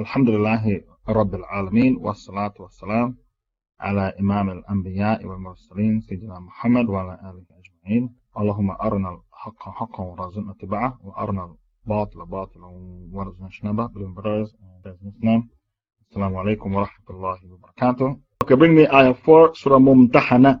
الحمد لله رب العالمين والصلاة والسلام على إمام الأنبياء والمرسلين سيدنا محمد وعلى آله أجمعين اللهم أرنا الحق حقا وارزقنا اتباعه وأرنا الباطل باطلا وارزقنا اجتنابه brothers and Islam. السلام عليكم ورحمة الله وبركاته Okay, bring me ayah 4 سورة ممتحنة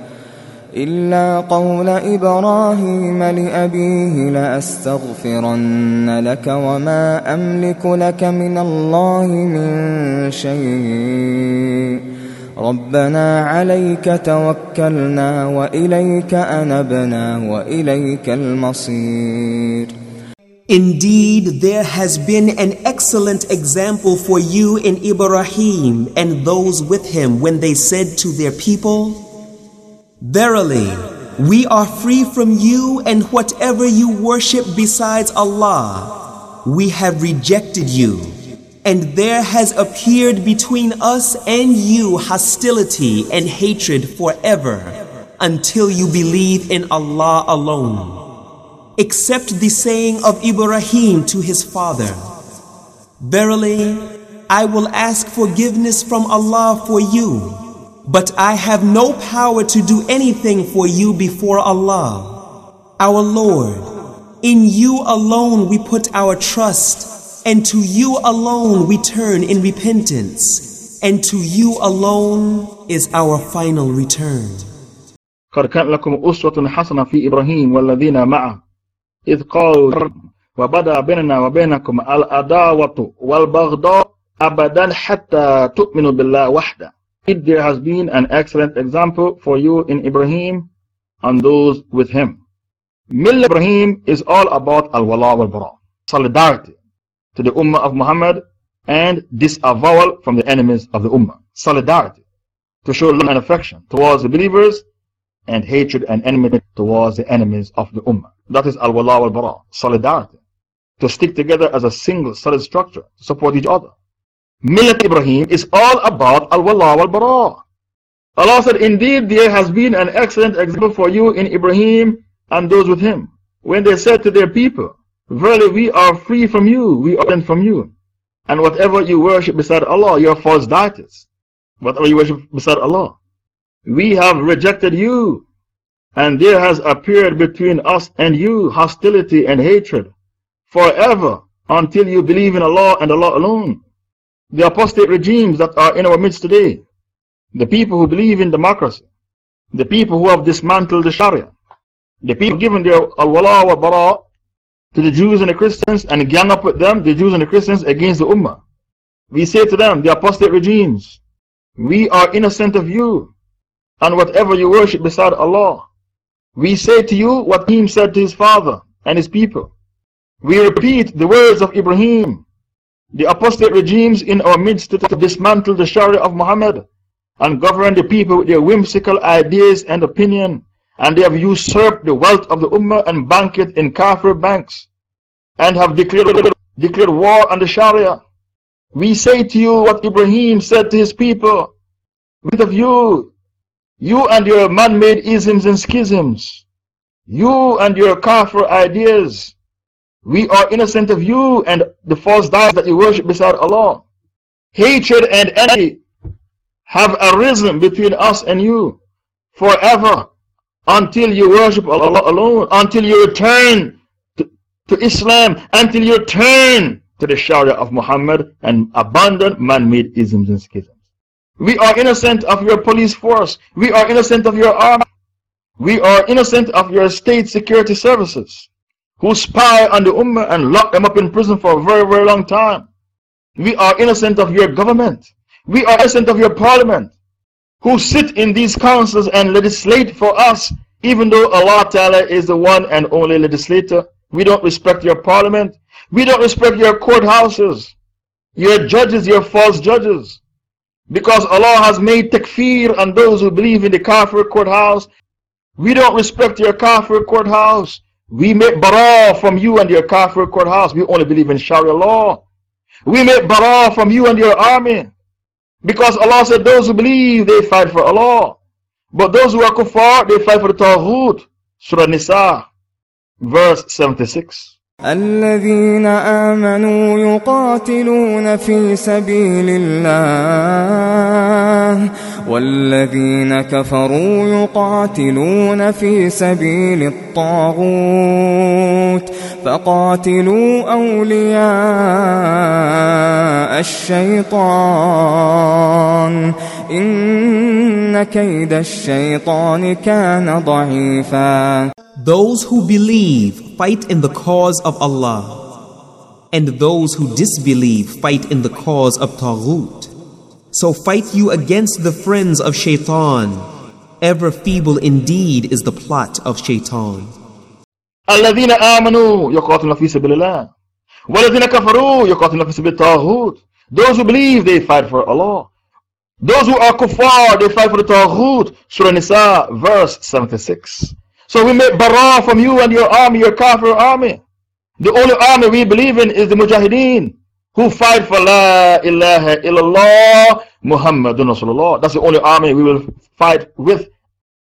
إلا قول إبراهيم لأبيه لأستغفرن لك وما أملك لك من الله من شيء ربنا عليك توكلنا وإليك أنبنا وإليك المصير Indeed, there has been an excellent example for you in Ibrahim and those with him when they said to their people, Verily, we are free from you and whatever you worship besides Allah. We have rejected you, and there has appeared between us and you hostility and hatred forever until you believe in Allah alone. Except the saying of Ibrahim to his father, Verily, I will ask forgiveness from Allah for you. But I have no power to do anything for you before Allah. Our Lord, in you alone we put our trust, and to you alone we turn in repentance, and to you alone is our final return. قد كان لكم أسوة حسنة في إبراهيم والذين معه إذ قالوا وبدا بيننا وبينكم العداوة والبغضاء أبدا حتى تؤمنوا بالله وحده there has been an excellent example for you in Ibrahim and those with him. Mill Ibrahim is all about al-wala wal-bara, solidarity to the Ummah of Muhammad and disavowal from the enemies of the Ummah. Solidarity to show love and affection towards the believers and hatred and enmity towards the enemies of the Ummah. That is al-wala wal-bara, solidarity. To stick together as a single solid structure to support each other. Millat Ibrahim is all about wal-bara. Allah said, Indeed, there has been an excellent example for you in Ibrahim and those with him. When they said to their people, Verily, we are free from you, we are from you. And whatever you worship beside Allah, your false deities. Whatever you worship beside Allah. We have rejected you. And there has appeared between us and you hostility and hatred forever until you believe in Allah and Allah alone the apostate regimes that are in our midst today, the people who believe in democracy, the people who have dismantled the Sharia, the people given their al-wala wa bara to the Jews and the Christians and gang up with them, the Jews and the Christians against the Ummah. We say to them, the apostate regimes, we are innocent of you and whatever you worship beside Allah. We say to you what Ibrahim said to his father and his people. We repeat the words of Ibrahim the apostate regimes in our midst to dismantle the Sharia of Muhammad and govern the people with their whimsical ideas and opinion. And they have usurped the wealth of the Ummah and bank it in Kafir banks and have declared, declared war on the Sharia. We say to you what Ibrahim said to his people. With of you, you and your man made isms and schisms, you and your Kafir ideas. We are innocent of you and the false gods that you worship beside Allah. Hatred and envy have arisen between us and you forever until you worship Allah alone, until you return to, to Islam, until you turn to the Sharia of Muhammad and abandon man made isms and schisms. We are innocent of your police force. We are innocent of your army. We are innocent of your state security services who spy on the Ummah and lock them up in prison for a very, very long time. We are innocent of your government. We are innocent of your parliament, who sit in these councils and legislate for us, even though Allah Ta'ala is the one and only legislator. We don't respect your parliament. We don't respect your courthouses, your judges, your false judges. Because Allah has made takfir on those who believe in the kafir courthouse. We don't respect your kafir courthouse. We make bara from you and your kafir courthouse. We only believe in Sharia law. We make bara from you and your army. Because Allah said those who believe, they fight for Allah. But those who are kuffar, they fight for the Taghut. Surah Nisa, verse 76. الذين آمنوا يقاتلون في سبيل الله والذين كفروا يقاتلون في سبيل الطاغوت فقاتلوا أولياء الشيطان إن كيد الشيطان كان ضعيفا Those who believe fight in the cause of Allah, and those who disbelieve fight in the cause of Taghut. So fight you against the friends of Shaitan. Ever feeble indeed is the plot of Shaitan. الذين آمنوا يقاتلون في سبيل الله والذين كفروا يقاتلون في سبيل الطاغوت Those who believe they fight for Allah Those who are kuffar they fight for the Taghut Surah Nisa verse 76 So we make bara from you and your army, your kafir army. The only army we believe in is the mujahideen who fight for La ilaha illallah Muhammadun Rasulullah. That's the only army we will fight with.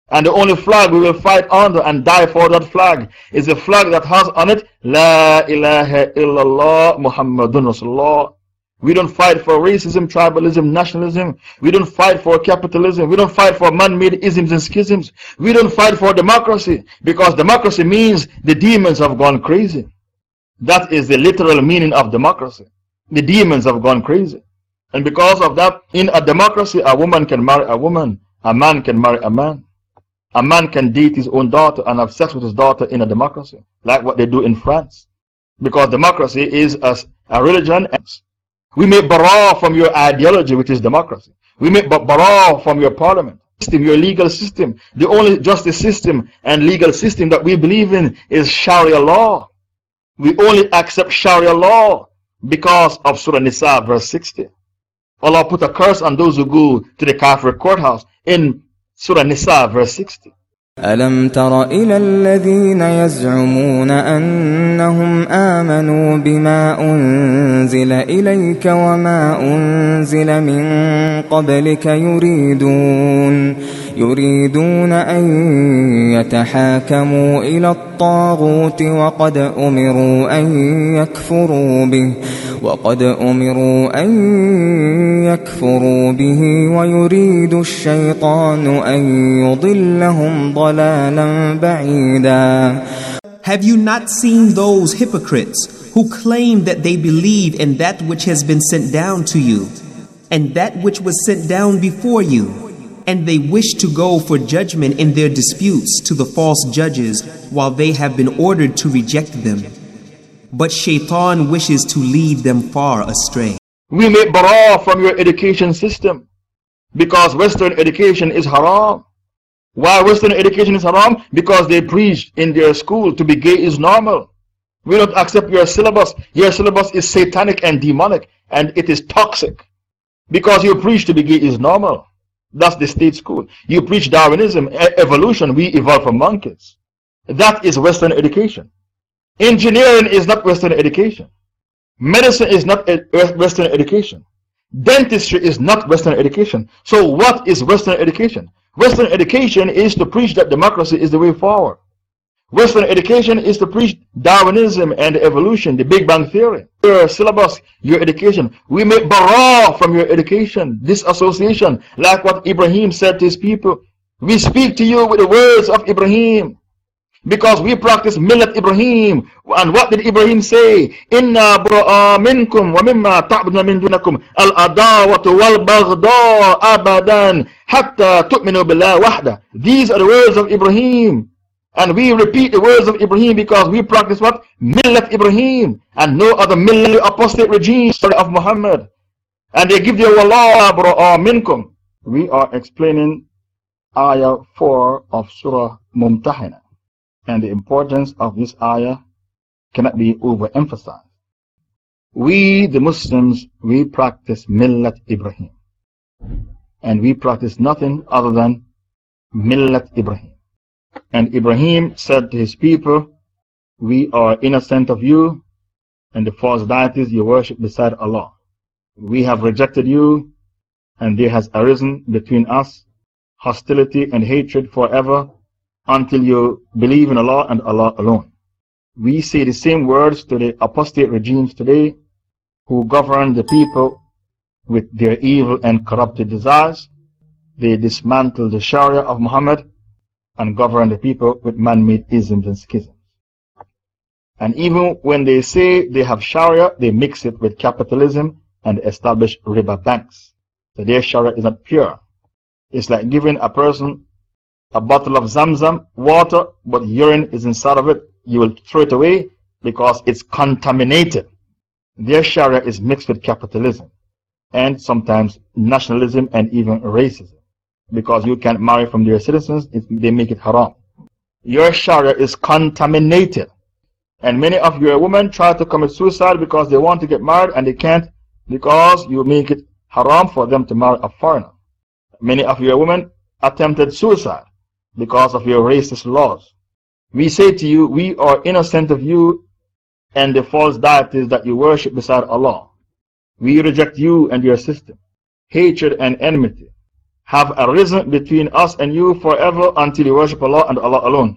And the only flag we will fight under and die for that flag is the flag that has on it La ilaha illallah Muhammadun Rasulullah. We don't fight for racism, tribalism, nationalism. We don't fight for capitalism. We don't fight for man made isms and schisms. We don't fight for democracy because democracy means the demons have gone crazy. That is the literal meaning of democracy. The demons have gone crazy. And because of that, in a democracy, a woman can marry a woman, a man can marry a man. A man can date his own daughter and have sex with his daughter in a democracy, like what they do in France. Because democracy is a, a religion. We make bara from your ideology, which is democracy. We make bara from your parliament system, your legal system. The only justice system and legal system that we believe in is Sharia law. We only accept Sharia law because of Surah Nisa, verse 60. Allah put a curse on those who go to the Kafir courthouse in Surah Nisa, verse 60. ألم تر إلى الذين يزعمون أنهم آمنوا بما أنزل إليك وما أنزل من قبلك يريدون يريدون أن يتحاكموا إلى الطاغوت وقد أمروا أن يكفروا به وقد أمروا أن يكفروا به ويريد الشيطان أن يضلهم ضلالا بعيدا Have you not seen those hypocrites who claim that they believe in that which has been sent down to you and that which was sent down before you? And they wish to go for judgment in their disputes to the false judges while they have been ordered to reject them. But Shaitan wishes to lead them far astray. We make bara from your education system because Western education is haram. Why Western education is haram? Because they preach in their school to be gay is normal. We don't accept your syllabus. Your syllabus is satanic and demonic and it is toxic. Because you preach to be gay is normal. That's the state school. You preach Darwinism, evolution, we evolve from monkeys. That is Western education. Engineering is not Western education. Medicine is not Western education. Dentistry is not Western education. So, what is Western education? Western education is to preach that democracy is the way forward. Western education is to preach Darwinism and evolution, the Big Bang Theory. Your syllabus, your education. We make bara from your education, this association, like what Ibrahim said to his people. We speak to you with the words of Ibrahim. Because we practice Millat Ibrahim. And what did Ibrahim say? Inna bura'a minkum wa mimma ta'budna min dunakum al-adawatu wal-baghda abadan hatta tu'minu billah wahda. These are the words of Ibrahim. And we repeat the words of Ibrahim because we practice what? Millat Ibrahim. And no other millat apostate regime of Muhammad. And they give you Allah or minkum. We are explaining ayah 4 of Surah Mumtahina. And the importance of this ayah cannot be overemphasized. We, the Muslims, we practice millat Ibrahim. And we practice nothing other than millat Ibrahim. And Ibrahim said to his people, We are innocent of you and the false deities you worship beside Allah. We have rejected you, and there has arisen between us hostility and hatred forever until you believe in Allah and Allah alone. We say the same words to the apostate regimes today who govern the people with their evil and corrupted desires. They dismantle the Sharia of Muhammad and govern the people with man-made isms and schisms. And even when they say they have Sharia, they mix it with capitalism and establish riba banks. So their Sharia is not pure. It's like giving a person a bottle of Zamzam water, but urine is inside of it. You will throw it away because it's contaminated. Their Sharia is mixed with capitalism and sometimes nationalism and even racism. Because you can't marry from their citizens, they make it haram. Your Sharia is contaminated and many of your women try to commit suicide because they want to get married and they can't because you make it haram for them to marry a foreigner. Many of your women attempted suicide because of your racist laws. We say to you, we are innocent of you and the false deities that you worship beside Allah. We reject you and your system. Hatred and enmity have arisen between us and you forever until you worship Allah and Allah alone.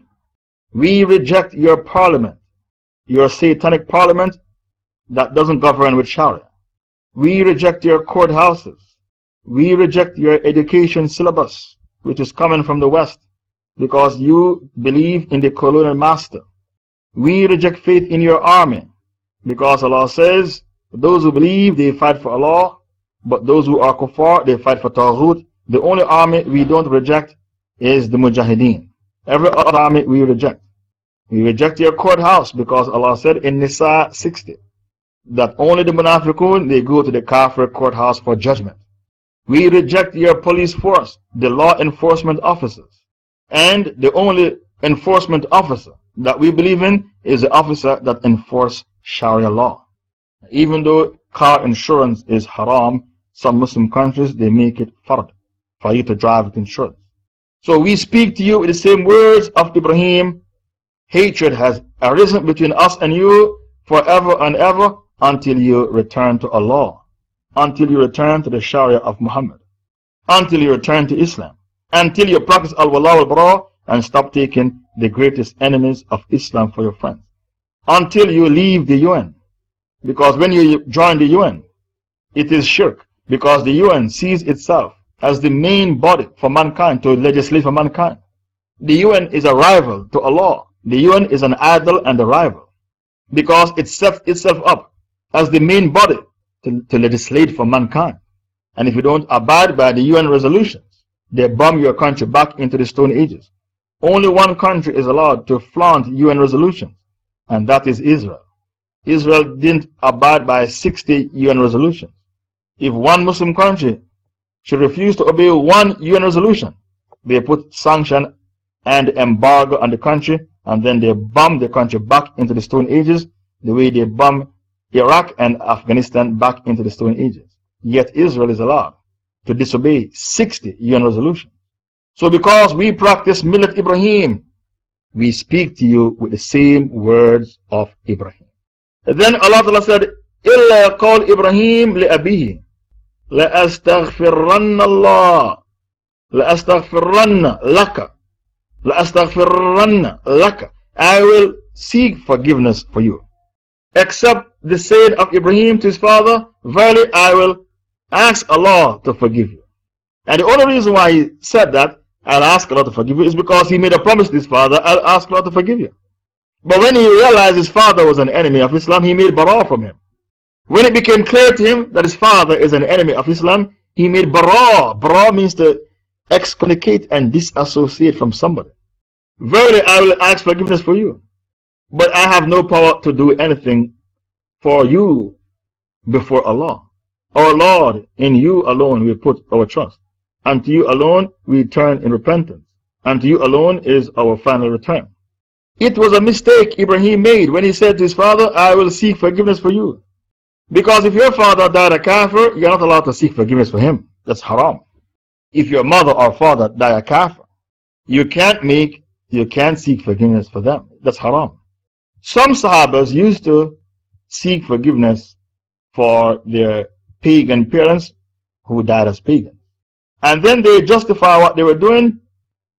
We reject your parliament your satanic parliament that doesn't govern with Sharia. We reject your courthouses. We reject your education syllabus, which is coming from the West, because you believe in the colonial master. We reject faith in your army, because Allah says, those who believe, they fight for Allah, but those who are kuffar, they fight for Taghut. The only army we don't reject is the Mujahideen. Every other army we reject. We reject your courthouse because Allah said in Nisa 60 that only the munafiqun they go to the kafir courthouse for judgment. We reject your police force, the law enforcement officers. And the only enforcement officer that we believe in is the officer that enforces Sharia law. Even though car insurance is haram, some Muslim countries they make it fard for you to drive with insurance. So we speak to you with the same words of Ibrahim Hatred has arisen between us and you forever and ever until you return to Allah, until you return to the Sharia of Muhammad, until you return to Islam, until you practice Al-Wala al-Bara and stop taking the greatest enemies of Islam for your friends, until you leave the UN. Because when you join the UN, it is shirk, because the UN sees itself as the main body for mankind to legislate for mankind. The UN is a rival to Allah the UN is an idol and a rival because it sets itself up as the main body to, to legislate for mankind. And if you don't abide by the UN resolutions, they bomb your country back into the Stone Ages. Only one country is allowed to flaunt UN resolutions, and that is Israel. Israel didn't abide by 60 UN resolutions. If one Muslim country should refuse to obey one UN resolution, they put sanction and embargo on the country, and then they bomb the country back into the Stone Ages, the way they bomb Iraq and Afghanistan back into the Stone Ages. Yet Israel is allowed to disobey 60 UN resolutions. So because we practice Millat Ibrahim, we speak to you with the same words of Ibrahim. Then Allah said illa call ibrahim li abhi لَأَسْتَغْفِرَنَّ اللَّهِ لَأَسْتَغْفِرَنَّ لَكَ لَأَسْتَغْفِرَنَّ لَكَ I will seek forgiveness for you. Except the saying of Ibrahim to his father, Verily I will ask Allah to forgive you. And the only reason why he said that, I'll ask Allah to forgive you, is because he made a promise to his father, I'll ask Allah to forgive you. But when he realized his father was an enemy of Islam, he made bara from him. When it became clear to him that his father is an enemy of Islam, he made bara. Bara means to excommunicate and disassociate from somebody. Verily, I will ask forgiveness for you, but I have no power to do anything for you before Allah. Our Lord, in you alone we put our trust. And to you alone we turn in repentance. And to you alone is our final return. It was a mistake Ibrahim made when he said to his father, I will seek forgiveness for you. Because if your father died a kafir, you're not allowed to seek forgiveness for him. That's haram. If your mother or father died a kafir, you can't make, you can't seek forgiveness for them. That's haram. Some Sahabas used to seek forgiveness for their pagan parents who died as pagans. And then they justify what they were doing,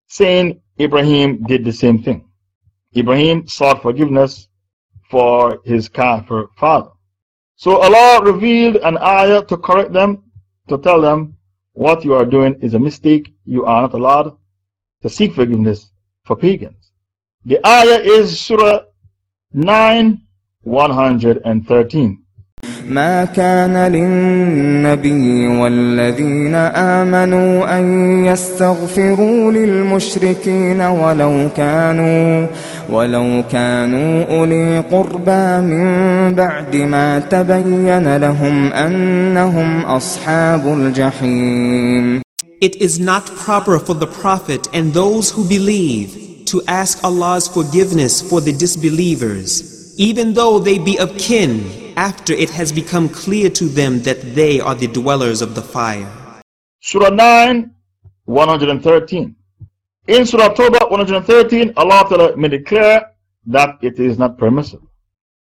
saying Ibrahim did the same thing. Ibrahim sought forgiveness for his kafir father. So Allah revealed an ayah to correct them, to tell them what you are doing is a mistake. You are not allowed to seek forgiveness for pagans. The ayah is Surah 9, 113. ما كان للنبي والذين آمنوا أن يستغفروا للمشركين ولو كانوا ولو كانوا أولي قربى من بعد ما تبين لهم أنهم أصحاب الجحيم It is not proper for the Prophet and those who believe to ask Allah's forgiveness for the disbelievers, even though they be of kin after it has become clear to them that they are the dwellers of the fire. Surah 9, 113. In Surah Tawbah 113, Allah made clear that it is not permissible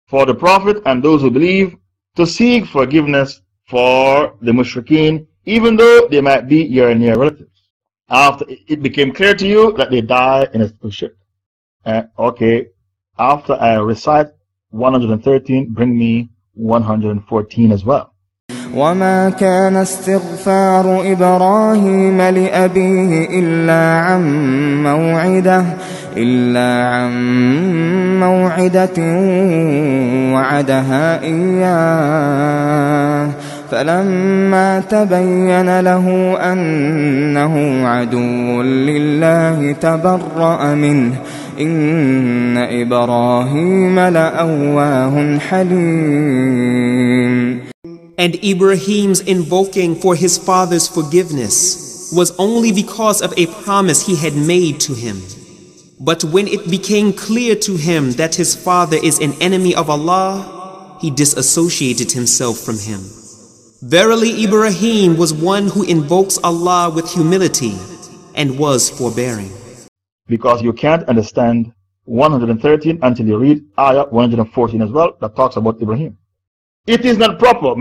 for the Prophet and those who believe to seek forgiveness for the mushrikeen, even though they might be your near relatives. After it became clear to you that they die in a shirk. Uh, okay, after I recite 113, bring me 114 as well. وما كان استغفار إبراهيم لأبيه إلا عن موعدة إلا عن موعدة وعدها إياه فلما تبين له أنه عدو لله تبرأ منه إن إبراهيم لأواه حليم And Ibrahim's invoking for his father's forgiveness was only because of a promise he had made to him. But when it became clear to him that his father is an enemy of Allah, he disassociated himself from him. Verily, Ibrahim was one who invokes Allah with humility and was forbearing. Because you can't understand 113 until you read Ayah 114 as well, that talks about Ibrahim. It is not proper,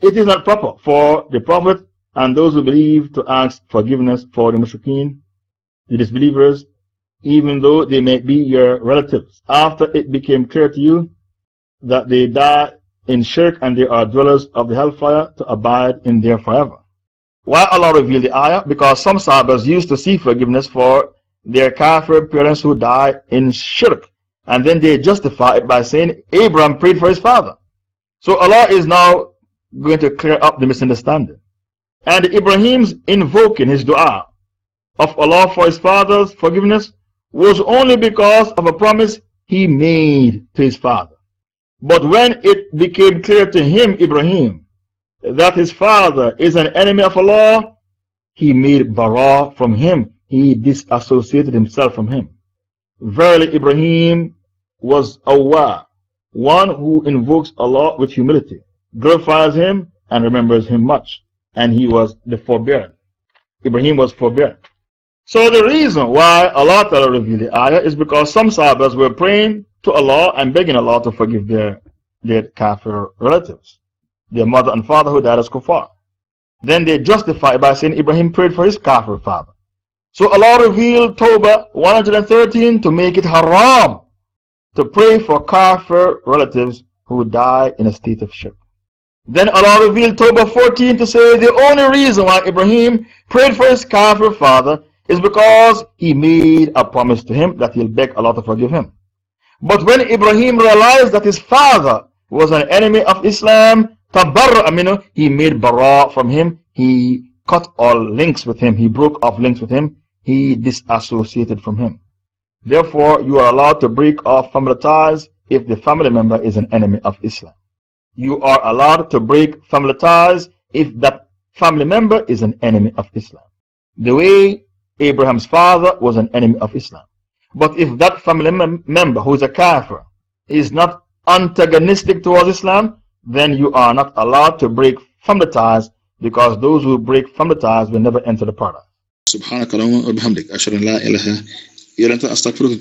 It is not proper for the Prophet and those who believe to ask forgiveness for the mushrikeen, the disbelievers, even though they may be your relatives, after it became clear to you that they die in shirk and they are dwellers of the hellfire to abide in there forever. Why Allah revealed the ayah? Because some Sahabas used to seek forgiveness for their kafir parents who died in shirk. And then they justify it by saying Abraham prayed for his father. So Allah is now going to clear up the misunderstanding. And Ibrahim's invoking his dua of Allah for his father's forgiveness was only because of a promise he made to his father. But when it became clear to him, Ibrahim, that his father is an enemy of Allah, he made bara from him. He disassociated himself from him. Verily, Ibrahim was awwa, one who invokes Allah with humility, glorifies him, and remembers him much. And he was the forbearing. Ibrahim was forbearing. So the reason why Allah Ta'ala revealed the ayah is because some Sahabas were praying to Allah and begging Allah to forgive their, their kafir relatives, their mother and father who died as kuffar. Then they justify by saying Ibrahim prayed for his kafir father. So Allah revealed Tawbah 113 to make it haram to pray for kafir relatives who die in a state of shirk. Then Allah revealed Tawbah 14 to say the only reason why Ibrahim prayed for his kafir father is because he made a promise to him that he'll beg Allah to forgive him. But when Ibrahim realized that his father was an enemy of Islam, aminu, he made bara from him. He cut all links with him. He broke off links with him. He disassociated from him. Therefore, you are allowed to break off family ties if the family member is an enemy of Islam. you are allowed to break family ties if that family member is an enemy of Islam. The way Abraham's father was an enemy of Islam. But if that family mem member who is a kafir is not antagonistic towards Islam, then you are not allowed to break family ties because those who break family ties will never enter the paradise. سبحانك اللهم وبحمدك أشهد أن لا إله إلا أنت أستغفرك